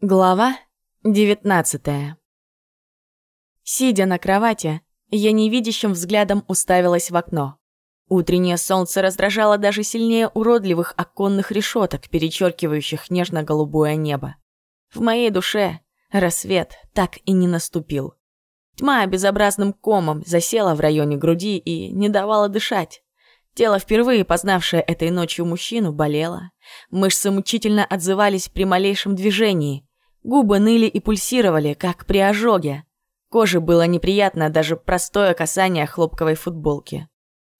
Глава 19 Сидя на кровати, я невидящим взглядом уставилась в окно. Утреннее солнце раздражало даже сильнее уродливых оконных решеток, перечеркивающих нежно-голубое небо. В моей душе рассвет так и не наступил. Тьма безобразным комом засела в районе груди и не давала дышать. Тело, впервые познавшее этой ночью мужчину, болело. Мышцы мучительно отзывались при малейшем движении – Губы ныли и пульсировали, как при ожоге. Коже было неприятно даже простое касание хлопковой футболки.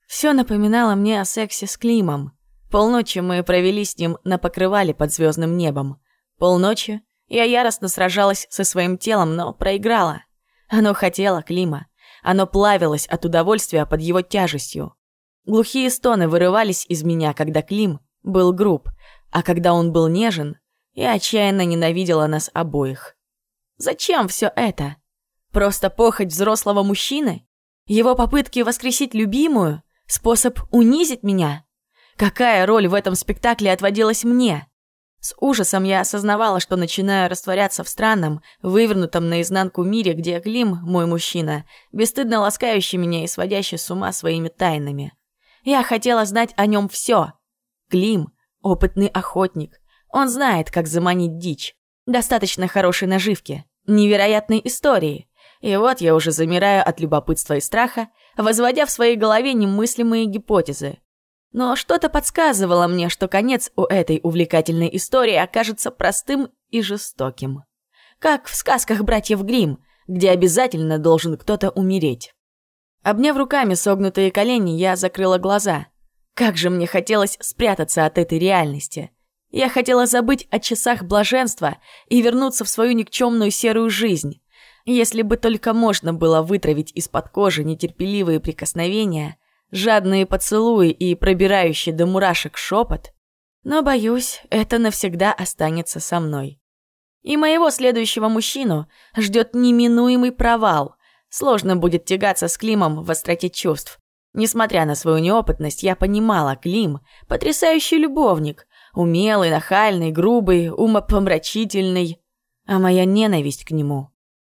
Все напоминало мне о сексе с Климом. Полночи мы провели с ним на покрывале под звездным небом. Полночи я яростно сражалась со своим телом, но проиграла. Оно хотело Клима. Оно плавилось от удовольствия под его тяжестью. Глухие стоны вырывались из меня, когда Клим был груб, а когда он был нежен, я отчаянно ненавидела нас обоих. Зачем все это? Просто похоть взрослого мужчины? Его попытки воскресить любимую? Способ унизить меня? Какая роль в этом спектакле отводилась мне? С ужасом я осознавала, что начинаю растворяться в странном, вывернутом наизнанку мире, где Клим, мой мужчина, бесстыдно ласкающий меня и сводящий с ума своими тайнами. Я хотела знать о нем все. Клим – опытный охотник, он знает, как заманить дичь. Достаточно хорошей наживки, невероятной истории. И вот я уже замираю от любопытства и страха, возводя в своей голове немыслимые гипотезы. Но что-то подсказывало мне, что конец у этой увлекательной истории окажется простым и жестоким. Как в сказках братьев Гримм, где обязательно должен кто-то умереть. Обняв руками согнутые колени, я закрыла глаза. Как же мне хотелось спрятаться от этой реальности. Я хотела забыть о часах блаженства и вернуться в свою никчемную серую жизнь. Если бы только можно было вытравить из-под кожи нетерпеливые прикосновения, жадные поцелуи и пробирающий до мурашек шепот. Но, боюсь, это навсегда останется со мной. И моего следующего мужчину ждет неминуемый провал. Сложно будет тягаться с Климом в остроте чувств. Несмотря на свою неопытность, я понимала, Клим – потрясающий любовник, Умелый, нахальный, грубый, умопомрачительный. А моя ненависть к нему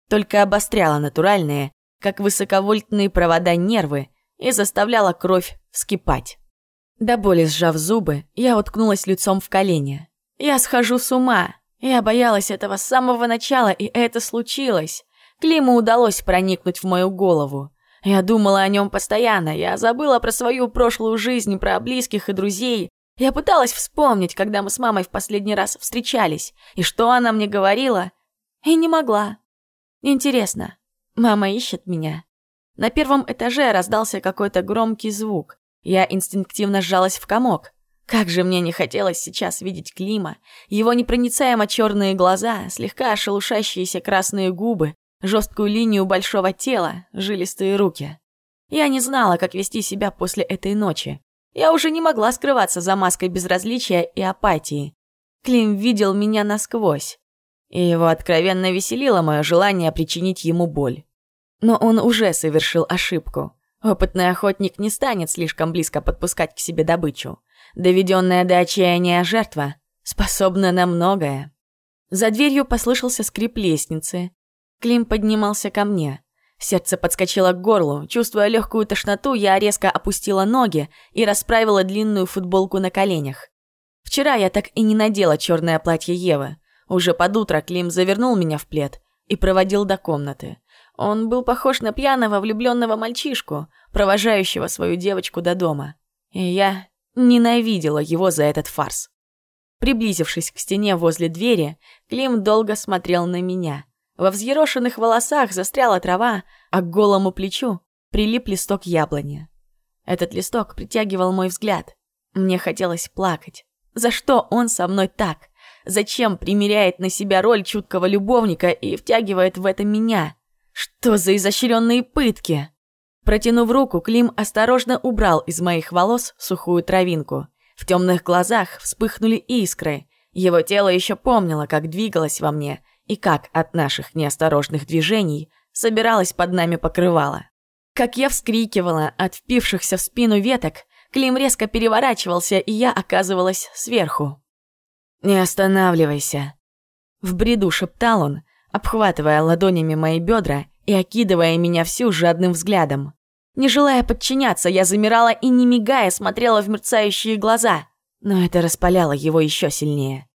только обостряла натуральные, как высоковольтные провода нервы и заставляла кровь вскипать. До боли сжав зубы, я уткнулась лицом в колени. Я схожу с ума. Я боялась этого с самого начала, и это случилось. Климу удалось проникнуть в мою голову. Я думала о нем постоянно, я забыла про свою прошлую жизнь, про близких и друзей, я пыталась вспомнить, когда мы с мамой в последний раз встречались, и что она мне говорила, и не могла. Интересно, мама ищет меня? На первом этаже раздался какой-то громкий звук. Я инстинктивно сжалась в комок. Как же мне не хотелось сейчас видеть Клима, его непроницаемо черные глаза, слегка шелушащиеся красные губы, жесткую линию большого тела, жилистые руки. Я не знала, как вести себя после этой ночи. Я уже не могла скрываться за маской безразличия и апатии. Клим видел меня насквозь, и его откровенно веселило мое желание причинить ему боль. Но он уже совершил ошибку. Опытный охотник не станет слишком близко подпускать к себе добычу. Доведенная до отчаяния жертва способна на многое. За дверью послышался скрип лестницы. Клим поднимался ко мне. Сердце подскочило к горлу. Чувствуя легкую тошноту, я резко опустила ноги и расправила длинную футболку на коленях. Вчера я так и не надела черное платье Евы. Уже под утро Клим завернул меня в плед и проводил до комнаты. Он был похож на пьяного влюбленного мальчишку, провожающего свою девочку до дома. И я ненавидела его за этот фарс. Приблизившись к стене возле двери, Клим долго смотрел на меня – во взъерошенных волосах застряла трава, а к голому плечу прилип листок яблони. Этот листок притягивал мой взгляд. Мне хотелось плакать. За что он со мной так? Зачем примеряет на себя роль чуткого любовника и втягивает в это меня? Что за изощренные пытки? Протянув руку, Клим осторожно убрал из моих волос сухую травинку. В темных глазах вспыхнули искры. Его тело еще помнило, как двигалось во мне, и как от наших неосторожных движений собиралась под нами покрывало. Как я вскрикивала от впившихся в спину веток, Клим резко переворачивался, и я оказывалась сверху. «Не останавливайся», В бреду шептал он, обхватывая ладонями мои бедра и окидывая меня всю жадным взглядом. Не желая подчиняться, я замирала и, не мигая, смотрела в мерцающие глаза, но это распаляло его еще сильнее.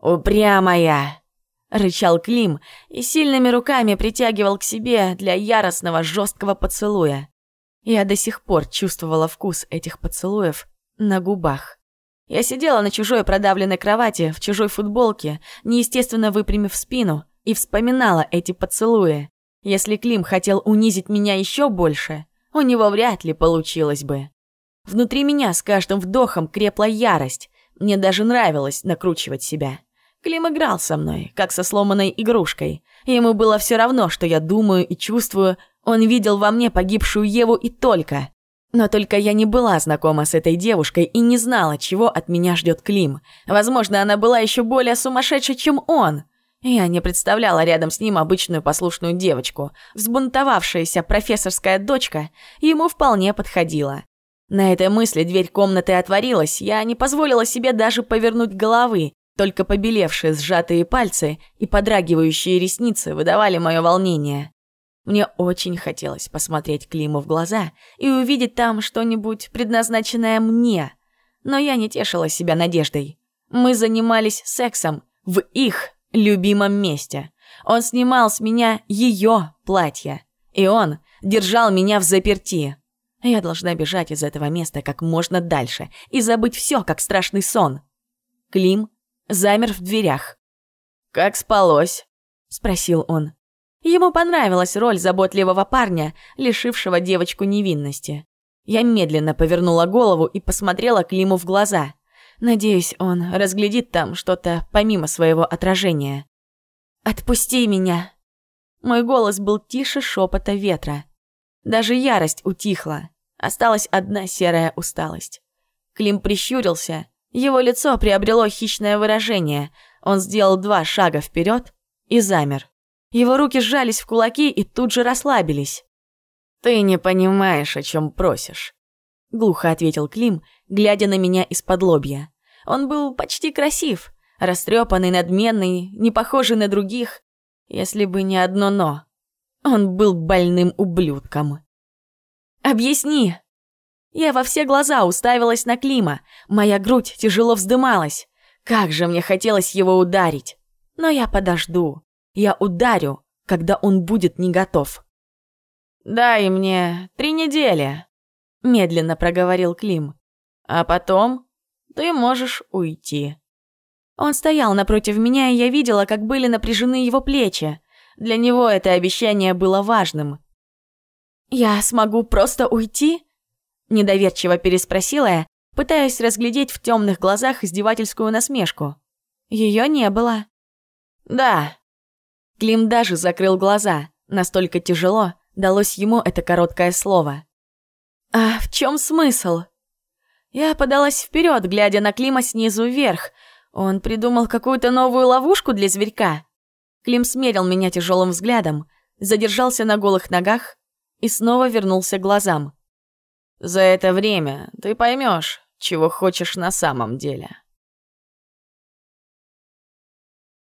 «Упрямая!» — рычал Клим и сильными руками притягивал к себе для яростного жесткого поцелуя. Я до сих пор чувствовала вкус этих поцелуев на губах. Я сидела на чужой продавленной кровати, в чужой футболке, неестественно выпрямив спину, и вспоминала эти поцелуи. Если Клим хотел унизить меня еще больше, у него вряд ли получилось бы. Внутри меня с каждым вдохом крепла ярость. Мне даже нравилось накручивать себя. Клим играл со мной, как со сломанной игрушкой. Ему было все равно, что я думаю и чувствую. Он видел во мне погибшую Еву и только. Но только я не была знакома с этой девушкой и не знала, чего от меня ждет Клим. Возможно, она была еще более сумасшедшей, чем он. Я не представляла рядом с ним обычную послушную девочку. Взбунтовавшаяся профессорская дочка ему вполне подходила. На этой мысли дверь комнаты отворилась, я не позволила себе даже повернуть головы, только побелевшие сжатые пальцы и подрагивающие ресницы выдавали мое волнение. Мне очень хотелось посмотреть Климу в глаза и увидеть там что-нибудь, предназначенное мне. Но я не тешила себя надеждой. Мы занимались сексом в их любимом месте. Он снимал с меня ее платье. И он держал меня в заперти. Я должна бежать из этого места как можно дальше и забыть все, как страшный сон. Клим замер в дверях. «Как спалось?» – спросил он. Ему понравилась роль заботливого парня, лишившего девочку невинности. Я медленно повернула голову и посмотрела Климу в глаза. Надеюсь, он разглядит там что-то помимо своего отражения. «Отпусти меня!» Мой голос был тише шепота ветра. Даже ярость утихла. Осталась одна серая усталость. Клим прищурился. Его лицо приобрело хищное выражение. Он сделал два шага вперед и замер. Его руки сжались в кулаки и тут же расслабились. «Ты не понимаешь, о чем просишь», — глухо ответил Клим, глядя на меня из-под лобья. Он был почти красив, растрепанный, надменный, не похожий на других, если бы не одно «но». Он был больным ублюдком. «Объясни!» Я во все глаза уставилась на Клима, моя грудь тяжело вздымалась. Как же мне хотелось его ударить. Но я подожду. Я ударю, когда он будет не готов. «Дай мне три недели», — медленно проговорил Клим. «А потом ты можешь уйти». Он стоял напротив меня, и я видела, как были напряжены его плечи. Для него это обещание было важным. «Я смогу просто уйти?» Недоверчиво переспросила я, пытаясь разглядеть в темных глазах издевательскую насмешку. Ее не было. «Да». Клим даже закрыл глаза. Настолько тяжело далось ему это короткое слово. «А в чем смысл?» Я подалась вперед, глядя на Клима снизу вверх. Он придумал какую-то новую ловушку для зверька. Клим смерил меня тяжелым взглядом, задержался на голых ногах и снова вернулся к глазам. «За это время ты поймешь, чего хочешь на самом деле».